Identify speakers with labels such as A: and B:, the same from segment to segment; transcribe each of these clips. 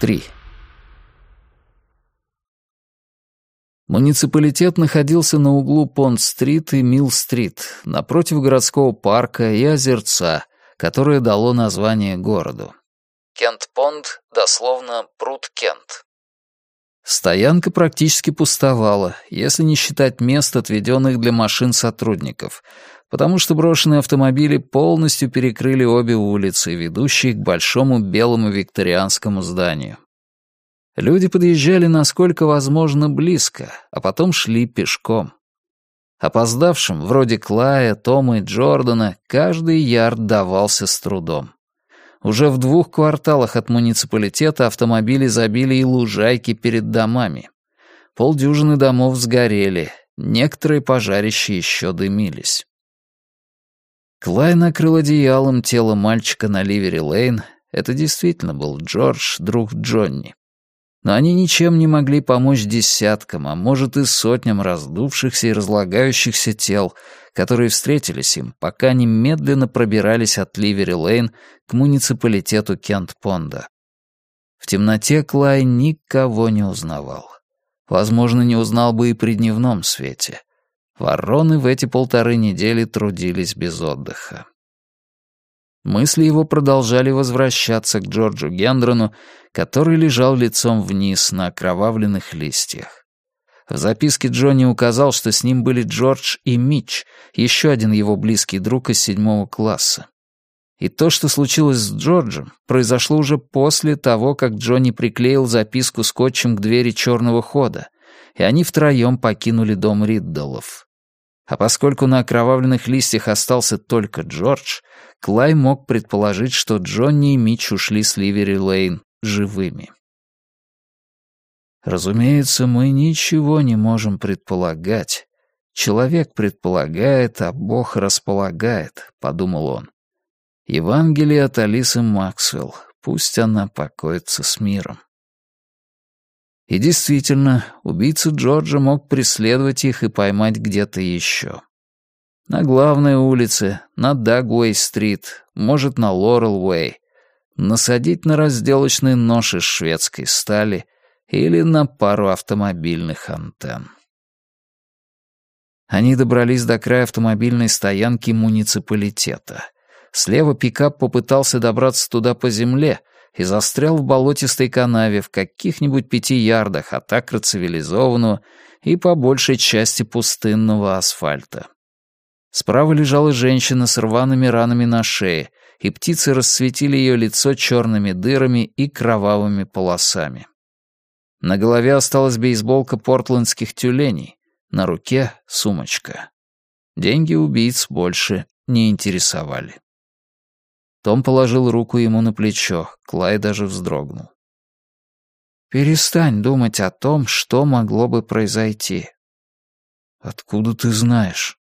A: 3. Муниципалитет находился на углу Понт-стрит и Милл-стрит, напротив городского парка и озерца, которое дало название городу. Кент-Понд, дословно «пруд Кент». Стоянка практически пустовала, если не считать мест, отведенных для машин сотрудников, потому что брошенные автомобили полностью перекрыли обе улицы, ведущие к большому белому викторианскому зданию. Люди подъезжали насколько возможно близко, а потом шли пешком. Опоздавшим, вроде Клая, Тома и Джордана, каждый ярд давался с трудом. Уже в двух кварталах от муниципалитета автомобили забили и лужайки перед домами. Полдюжины домов сгорели, некоторые пожарища еще дымились. Клай накрыл одеялом тело мальчика на Ливери-Лейн. Это действительно был Джордж, друг Джонни. Но они ничем не могли помочь десяткам, а может и сотням раздувшихся и разлагающихся тел, которые встретились им, пока они медленно пробирались от Ливери-Лейн к муниципалитету Кент-Понда. В темноте Клай никого не узнавал. Возможно, не узнал бы и при дневном свете. Вороны в эти полторы недели трудились без отдыха. Мысли его продолжали возвращаться к Джорджу Гендрону, который лежал лицом вниз на окровавленных листьях. В записке Джонни указал, что с ним были Джордж и Митч, еще один его близкий друг из седьмого класса. И то, что случилось с Джорджем, произошло уже после того, как Джонни приклеил записку скотчем к двери черного хода, и они втроем покинули дом Риддалов. А поскольку на окровавленных листьях остался только Джордж, Клай мог предположить, что Джонни и Митч ушли с Ливери Лейн живыми. Разумеется, мы ничего не можем предполагать. Человек предполагает, а Бог располагает, подумал он. Евангелие от Алисы Максвелл. Пусть она покоится с миром. И действительно, убийца Джорджа мог преследовать их и поймать где-то еще. На главной улице, на Дагуэй-стрит, может, на Лорел-Уэй. Насадить на разделочный нож из шведской стали или на пару автомобильных антенн. Они добрались до края автомобильной стоянки муниципалитета. Слева пикап попытался добраться туда по земле и застрял в болотистой канаве в каких-нибудь пяти ярдах от акра цивилизованного и по большей части пустынного асфальта. Справа лежала женщина с рваными ранами на шее, и птицы расцветили ее лицо черными дырами и кровавыми полосами. На голове осталась бейсболка портландских тюленей, на руке — сумочка. Деньги убийц больше не интересовали. Том положил руку ему на плечо, Клай даже вздрогнул. «Перестань думать о том, что могло бы произойти». «Откуда ты знаешь?»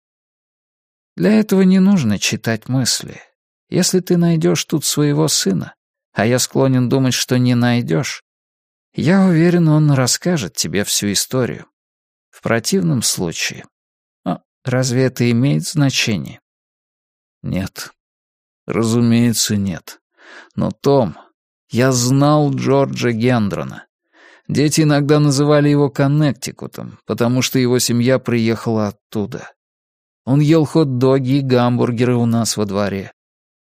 A: Для этого не нужно читать мысли. Если ты найдешь тут своего сына, а я склонен думать, что не найдешь, я уверен, он расскажет тебе всю историю. В противном случае... Но разве это имеет значение? Нет. Разумеется, нет. Но, Том, я знал Джорджа Гендрона. Дети иногда называли его Коннектикутом, потому что его семья приехала оттуда. Он ел хот-доги и гамбургеры у нас во дворе.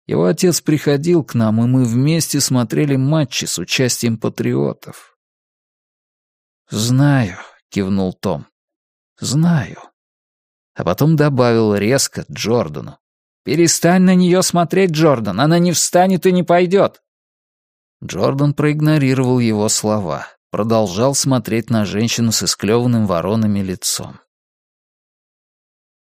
A: Его отец приходил к нам, и мы вместе смотрели матчи с участием патриотов. «Знаю», — кивнул Том. «Знаю». А потом добавил резко Джордану. «Перестань на нее смотреть, Джордан, она не встанет и не пойдет». Джордан проигнорировал его слова, продолжал смотреть на женщину с исклеванным воронами лицом.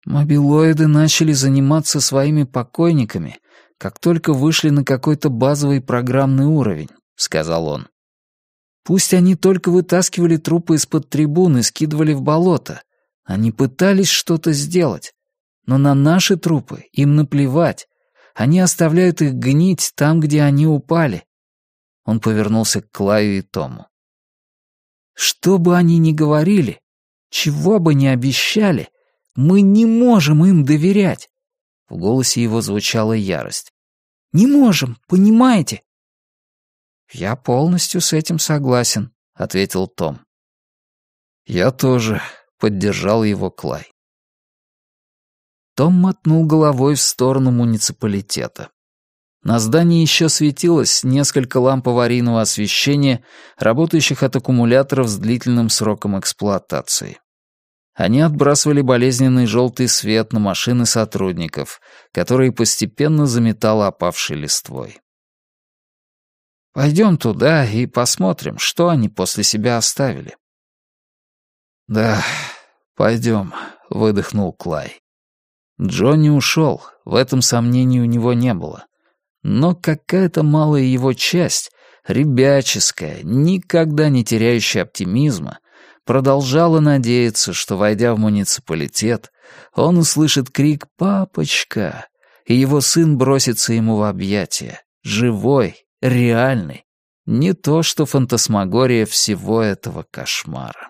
A: Мобилоиды начали заниматься своими покойниками, как только вышли на какой-то базовый программный уровень, сказал он. Пусть они только вытаскивали трупы из-под трибуны и скидывали в болото. Они пытались что-то сделать. Но на наши трупы им наплевать. Они оставляют их гнить там, где они упали. Он повернулся к Клаю и Тому. Что бы они ни говорили, чего бы ни обещали, мы не можем им доверять!» В голосе его звучала ярость. «Не можем, понимаете?» «Я полностью с этим согласен», — ответил Том. «Я тоже», — поддержал его Клай. Том мотнул головой в сторону муниципалитета. На здании еще светилось несколько ламп аварийного освещения, работающих от аккумуляторов с длительным сроком эксплуатации. Они отбрасывали болезненный желтый свет на машины сотрудников, которые постепенно заметало опавшей листвой. «Пойдем туда и посмотрим, что они после себя оставили». «Да, пойдем», — выдохнул Клай. Джонни ушел, в этом сомнений у него не было. Но какая-то малая его часть, ребяческая, никогда не теряющая оптимизма, продолжала надеяться, что, войдя в муниципалитет, он услышит крик «Папочка!» и его сын бросится ему в объятия, живой, реальный, не то что фантасмагория всего этого кошмара.